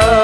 love.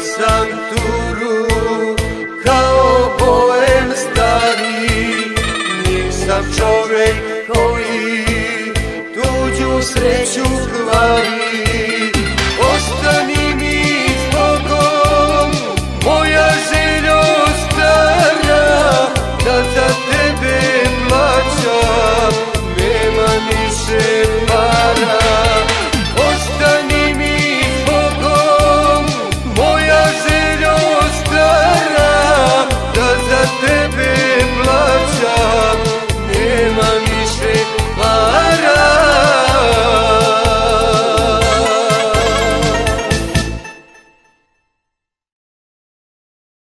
sam turu kao poem stari Nisam čovjek koji tuđu sreću kvari.